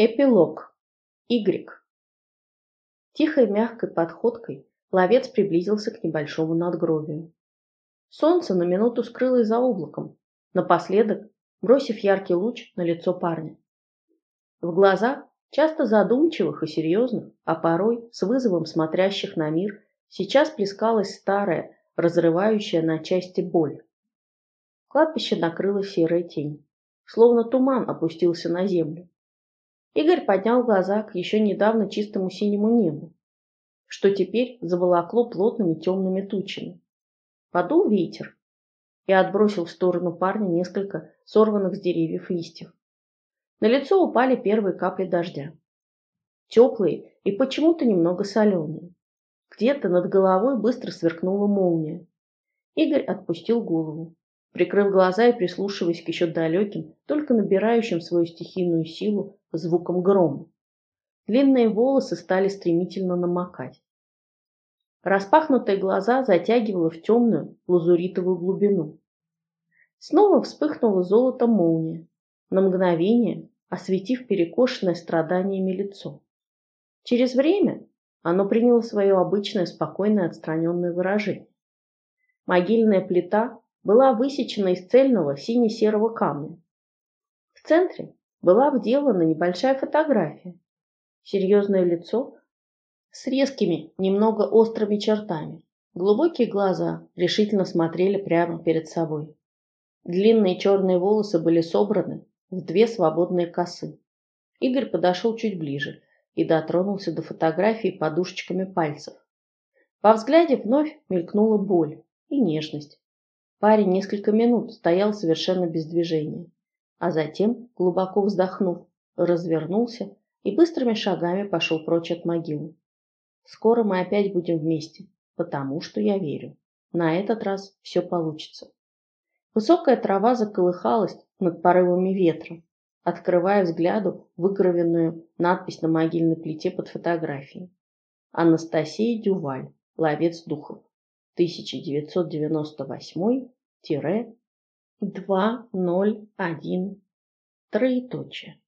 Эпилог. Игрек. Тихой мягкой подходкой ловец приблизился к небольшому надгробию. Солнце на минуту скрылось за облаком, напоследок бросив яркий луч на лицо парня. В глазах, часто задумчивых и серьезных, а порой с вызовом смотрящих на мир, сейчас плескалась старая, разрывающая на части боль. Кладбище накрыло серая тень, словно туман опустился на землю Игорь поднял глаза к еще недавно чистому синему небу, что теперь заволокло плотными темными тучами. Подул ветер и отбросил в сторону парня несколько сорванных с деревьев листьев. На лицо упали первые капли дождя. Теплые и почему-то немного соленые. Где-то над головой быстро сверкнула молния. Игорь отпустил голову, прикрыв глаза и прислушиваясь к еще далеким, только набирающим свою стихийную силу звуком грома. Длинные волосы стали стремительно намокать. Распахнутые глаза затягивало в темную лазуритовую глубину. Снова вспыхнула золото молния, на мгновение осветив перекошенное страданиями лицо. Через время оно приняло свое обычное спокойное отстраненное выражение. Могильная плита была высечена из цельного сине-серого камня. В центре была вделана небольшая фотография. Серьезное лицо с резкими, немного острыми чертами. Глубокие глаза решительно смотрели прямо перед собой. Длинные черные волосы были собраны в две свободные косы. Игорь подошел чуть ближе и дотронулся до фотографии подушечками пальцев. Во взгляде вновь мелькнула боль и нежность. Парень несколько минут стоял совершенно без движения а затем, глубоко вздохнув, развернулся и быстрыми шагами пошел прочь от могилы. Скоро мы опять будем вместе, потому что я верю. На этот раз все получится. Высокая трава заколыхалась над порывами ветра, открывая взгляду выгравенную надпись на могильной плите под фотографией. Анастасия Дюваль, ловец духов, 1998-2001. 2, 0, 1, троеточие.